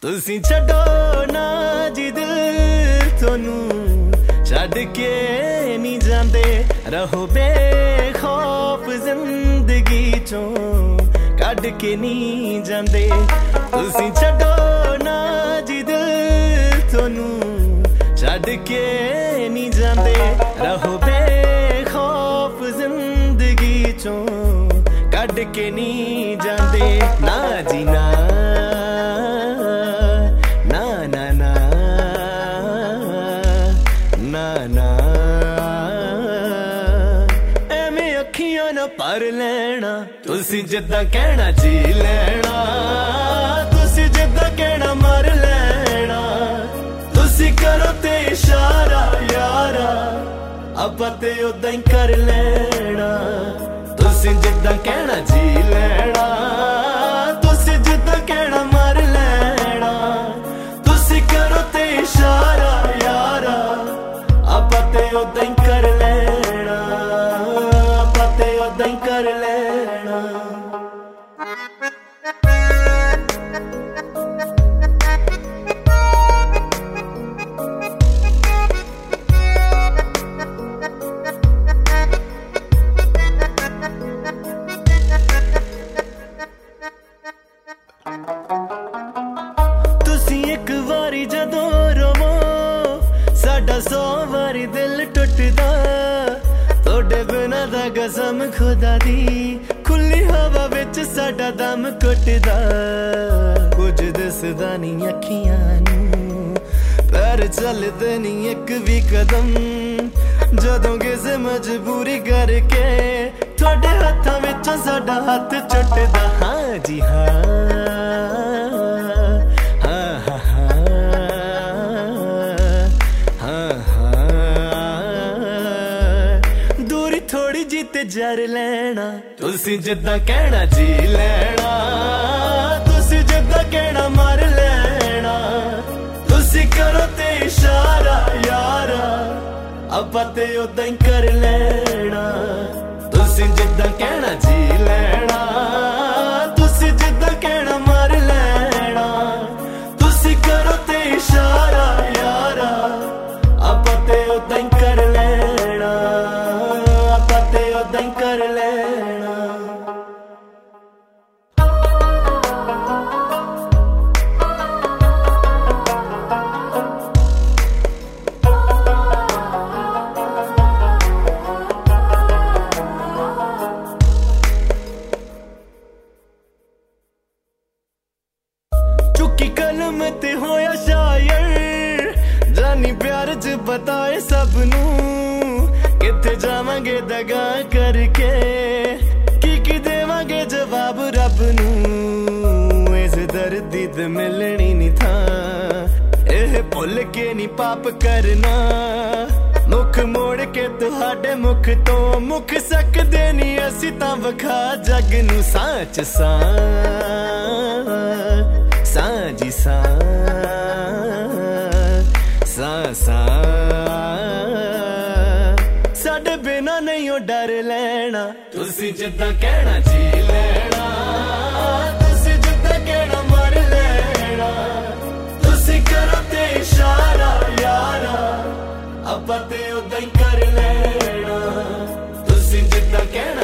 ਤੁਸੀਂ ਛੱਡੋ ਨਾ ਜੀ ਦਿਲ ਤੁਹਾਨੂੰ। ਛੱਡ ਕੇ ਨਹੀਂ ਜਾਂਦੇ। ਰਹੋ ਬੇਖੌਫ ਜ਼ਿੰਦਗੀ ਚੋਂ। ਕੱਢ ਕੇ ਨਹੀਂ ਜਾਂਦੇ। ਤੁਸੀਂ ਛੱਡੋ ਨਾ ਜੀ ਦਿਲ ਤੁਹਾਨੂੰ। ਛੱਡ ਕੇ ਨਹੀਂ ਜਾਂਦੇ। ਰਹੋ ਬੇਖੌਫ ਜ਼ਿੰਦਗੀ ਚੋਂ। ਕੱਢ ਕੇ ਨਹੀਂ ਜਾਂਦੇ। ਨਾ ਜੀ ਨਾ। ਪਰ ਲੈਣਾ। ਤੁਸੀਂ ਜਿੱਦਾਂ ਕਹਿਣਾ ਜੀ ਲੈਣਾ। ਤੁਸੀਂ ਜਿੱਦਾਂ ਕਹਿਣਾ ਮਰ ਲੈਣਾ। ਤੁਸੀਂ ਕਰੋ ਤੇ ਇਸ਼ਾਰਾ ਯਾਰਾ। ਆਪਾਂ ਤੇ ਉਦਾਂ ਹੀ ਕਰ ਲੈਣਾ। ਕਸਮ ਖੁਦਾ ਦੀ, ਖੁੱਲੀ ਹਵਾ ਵਿੱਚ ਸਾਡਾ ਦਮ ਘੁੱਟਦਾ। ਕੁਝ ਦਿਸਦਾ ਨਹੀਂ ਅੱਖੀਆਂ ਨੂੰ, ਪਰ ਚੱਲਦੇ ਨਹੀਂ ਇੱਕ ਵੀ ਕਦਮ। ਜਦੋਂ ਕਿਸੇ ਮਜਬੂਰੀ ਕਰਕੇ ਤੁਹਾਡੇ ਹੱਥਾਂ ਵਿੱਚ ਸਾਡਾ ਹੱਥ ਛੁੱਟਦਾ ਹਾਂ ਜੀ, ਹਾਂ। ਥੋੜੀ ਜੀ ਜਰ ਲੈਣਾ। ਤੁਸੀਂ ਜਿੱਦਾਂ ਕਹਿਣਾ ਜੀ ਲੈਣਾ। ਤੁਸੀਂ ਜਿੱਦਾਂ ਕਹਿਣਾ ਮਰ ਲੈਣਾ। ਤੁਸੀਂ ਕਰੋ ਤੇ ਇਸ਼ਾਰਾ ਯਾਰਾ। ਆਪਾਂ ਤੇ ਉਦਾਂ ਹੀ ਕਰ ਲੈਣਾ। ਤੁਸੀਂ ਜਿੱਦਾਂ ਕਹਿਣਾ ਤੇ ਸ਼ਾਇਰ ਜਾਨੀ ਪਿਆਰ ਚ ਬਤਾਏ ਸਭ ਨੂੰ। ਕਿੱਥੇ ਜਾਵਾਂਗੇ ਦਗਾ ਕਰਕੇ? ਕੀ ਕੀ ਦੇਵਾਂਗੇ ਜਵਾਬ ਰੱਬ ਨੂੰ? ਇਸ ਦਰਦੀ ਤੇ ਮਿਲਣੀ ਨਹੀਂ ਥਾਂ। ਇਹ ਭੁੱਲ ਕੇ ਨਹੀਂ ਪਾਪ ਕਰਨਾ। ਮੁਖ ਮੋੜ ਕੇ ਤੁਹਾਡੇ ਮੁਖ ਤੋਂ ਮੁਖ ਸਕਦੇ ਨਹੀਂ। ਅਸੀਂ ਤਾਂ ਵਖਾ ਜਗ ਨੂੰ ਸਾਚ ਸਾਂ। ਸਾਂਝੀ ਸਾਂ। ਨਹੀਂ ਉਹ ਡਰ ਲੈਣਾ। ਤੁਸੀਂ ਜਿੱਦਾਂ ਕਹਿਣਾ ਜੀ ਲੈਣਾ। ਤੁਸੀਂ ਜਿੱਦਾਂ ਕਹਿਣਾ ਮਰ ਲੈਣਾ। ਤੁਸੀਂ ਕਰੋ ਤੇ ਇਸ਼ਾਰਾ ਯਾਰਾ। ਆਪਾਂ ਤੇ ਉਦਾਂ ਹੀ ਕਰ ਲੈਣਾ। ਤੁਸੀਂ ਜਿੱਦਾਂ ਕਹਿਣਾ